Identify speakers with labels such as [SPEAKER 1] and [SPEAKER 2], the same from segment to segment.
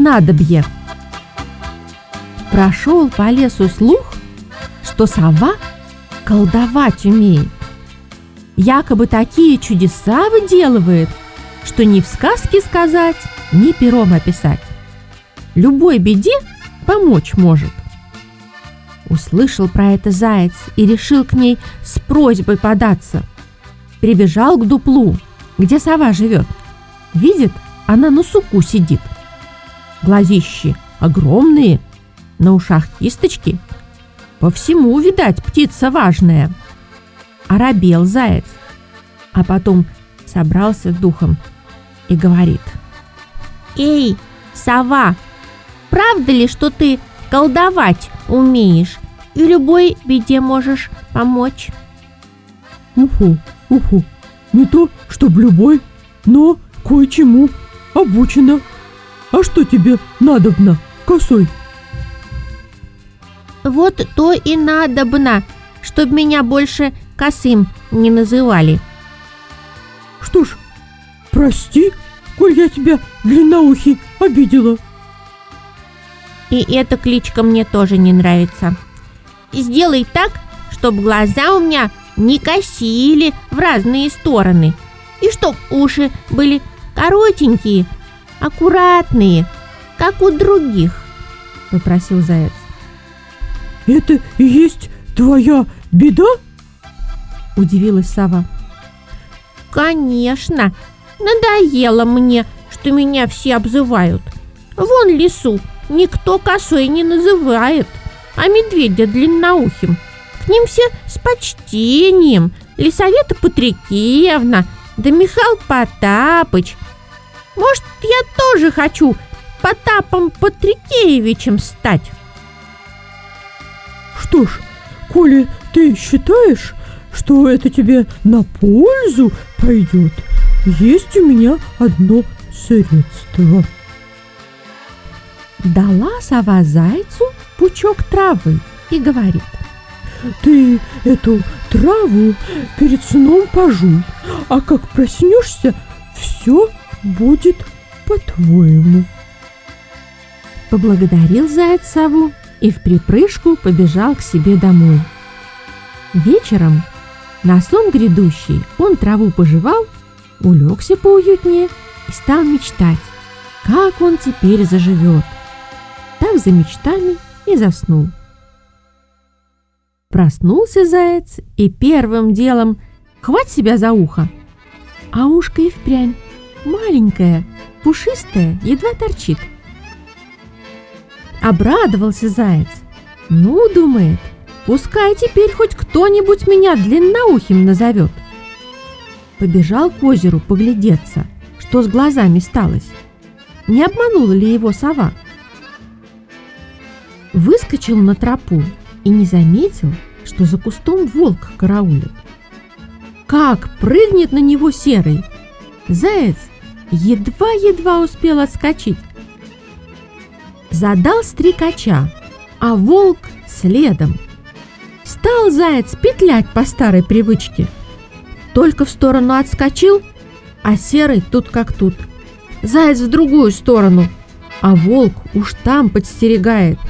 [SPEAKER 1] снадобье. Прошел по лесу слух, что сова колдовать умеет. Якобы такие чудеса выделывает, что ни в сказке сказать, ни пером описать. Любой беде помочь может. Услышал про это заяц и решил к ней с просьбой податься. Прибежал к дуплу, где сова живет. Видит, она на суку сидит. Глазищи огромные, на ушах кисточки. По всему, видать, птица важная. Оробел заяц, а потом собрался духом и говорит. «Эй, сова, правда ли, что ты колдовать умеешь и любой беде можешь помочь?»
[SPEAKER 2] «Уху, уху, не то, чтоб любой, но кое-чему обучена. А что тебе надобно, косой?»
[SPEAKER 1] «Вот то и надобно, чтоб меня больше косым не называли».
[SPEAKER 2] «Что ж, прости, коль я тебя, длинноухий, обидела».
[SPEAKER 1] И эта кличка мне тоже не нравится. Сделай так, чтобы глаза у меня не косили в разные стороны, и чтоб уши были коротенькие, аккуратные, как у других, — попросил заяц.
[SPEAKER 2] «Это и есть твоя беда?»
[SPEAKER 1] — удивилась сова. «Конечно, надоело мне, что меня все обзывают. Вон лесу никто косой не называет, а медведя длинноухим. К ним все с почтением. Лисавета Патрикеевна, да Михаил Потапыч. Может, я тоже хочу Потапом Патрикеевичем стать?
[SPEAKER 2] Что ж, коли ты считаешь, что это тебе на пользу пойдет, есть у меня одно средство.
[SPEAKER 1] Дала сова зайцу пучок травы и говорит.
[SPEAKER 2] Ты эту траву перед сном пожуй, а как проснешься, все будет по-твоему.
[SPEAKER 1] Поблагодарил заяц сову и в припрыжку побежал к себе домой. Вечером на сон грядущий он траву пожевал, улегся поуютнее и стал мечтать, как он теперь заживет. Так за мечтами и заснул. Проснулся заяц и первым делом хвать себя за ухо. А ушко и впрямь маленькое, пушистое, едва торчит. Обрадовался заяц. Ну, думает, пускай теперь хоть кто-нибудь меня длинноухим назовет. Побежал к озеру поглядеться, что с глазами сталось. Не обманула ли его сова? Выскочил на тропу и не заметил, что за кустом волк караулит. Как прыгнет на него серый! Заяц едва-едва успел отскочить. Задал стрекача, а волк следом. Стал заяц петлять по старой привычке. Только в сторону отскочил, а серый тут как тут. Заяц в другую сторону, а волк уж там подстерегает –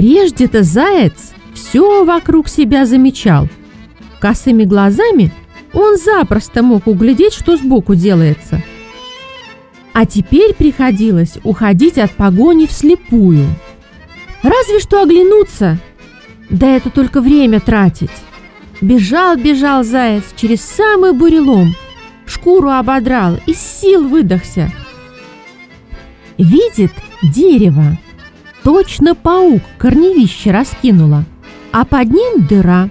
[SPEAKER 1] Прежде-то заяц все вокруг себя замечал. Косыми глазами он запросто мог углядеть, что сбоку делается. А теперь приходилось уходить от погони вслепую. Разве что оглянуться, да это только время тратить. Бежал, бежал заяц через самый бурелом, шкуру ободрал, из сил выдохся. Видит дерево, Точно паук корневище раскинула, а под ним дыра.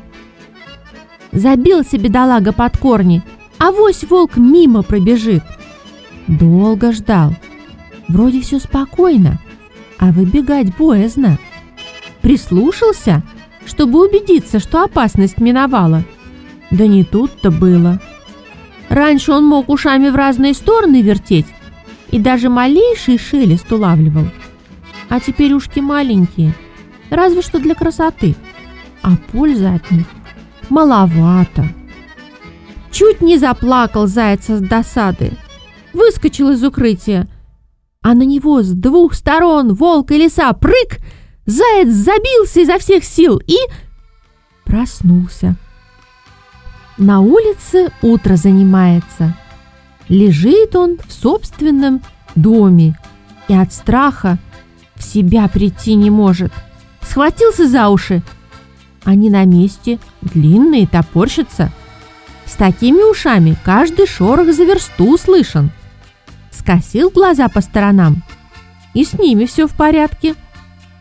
[SPEAKER 1] Забился бедолага под корни, а вось волк мимо пробежит. Долго ждал. Вроде все спокойно, а выбегать боязно. Прислушался, чтобы убедиться, что опасность миновала. Да не тут-то было. Раньше он мог ушами в разные стороны вертеть и даже малейший шелест улавливал – а теперь ушки маленькие, разве что для красоты, а пользы от них маловато. Чуть не заплакал заяц с досады, выскочил из укрытия, а на него с двух сторон волк и лиса прыг, заяц забился изо всех сил и проснулся. На улице утро занимается. Лежит он в собственном доме и от страха в себя прийти не может. Схватился за уши. Они на месте, длинные, топорщатся. С такими ушами каждый шорох за версту слышен. Скосил глаза по сторонам, и с ними все в порядке.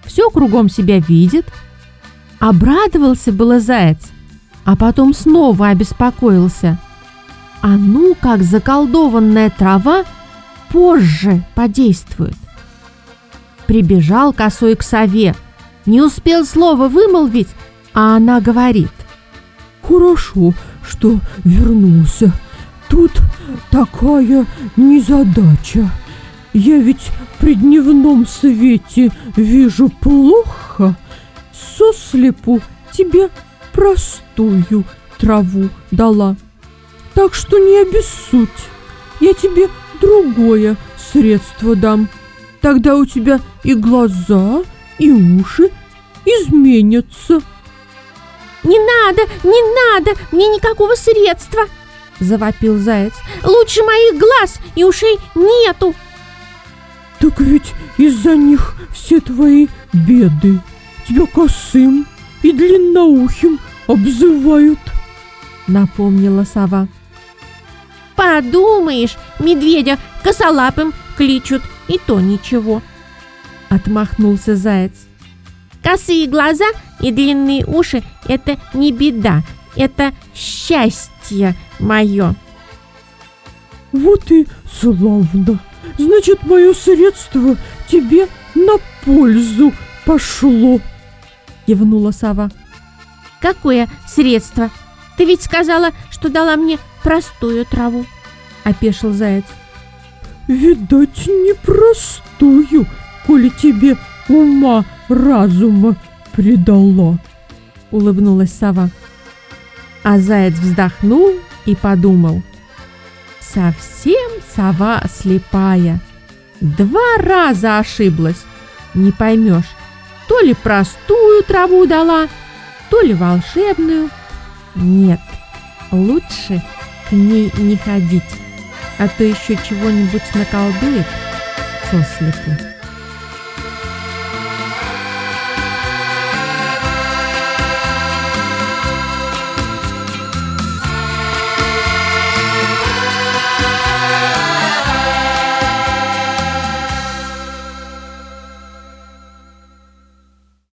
[SPEAKER 1] Все кругом себя видит. Обрадовался было заяц, а потом снова обеспокоился. А ну, как заколдованная трава позже подействует. Прибежал косой к сове, не успел слова вымолвить, а она говорит.
[SPEAKER 2] «Хорошо, что вернулся. Тут такая незадача. Я ведь при дневном свете вижу плохо. Сослепу тебе простую траву дала. Так что не обессудь. Я тебе другое средство дам. Тогда у тебя и глаза, и уши изменятся.
[SPEAKER 1] «Не надо, не надо, мне никакого средства!» — завопил заяц. «Лучше моих глаз и ушей нету!»
[SPEAKER 2] «Так ведь из-за них все твои беды. Тебя косым и длинноухим обзывают!» — напомнила сова.
[SPEAKER 1] «Подумаешь, медведя косолапым кличут, и то ничего!» — отмахнулся заяц. Косые глаза и длинные уши — это не беда, это счастье мое.
[SPEAKER 2] Вот и славно. Значит, мое средство тебе на пользу пошло. Кивнула сова.
[SPEAKER 1] Какое средство? Ты ведь сказала, что дала мне простую траву. Опешил заяц.
[SPEAKER 2] Видать, непростую, коли тебе ума разума предала, улыбнулась сова.
[SPEAKER 1] А заяц вздохнул и подумал. Совсем сова слепая. Два раза ошиблась. Не поймешь, то ли простую траву дала, то ли волшебную. Нет, лучше к ней не ходить, а то еще чего-нибудь наколдует сослепу.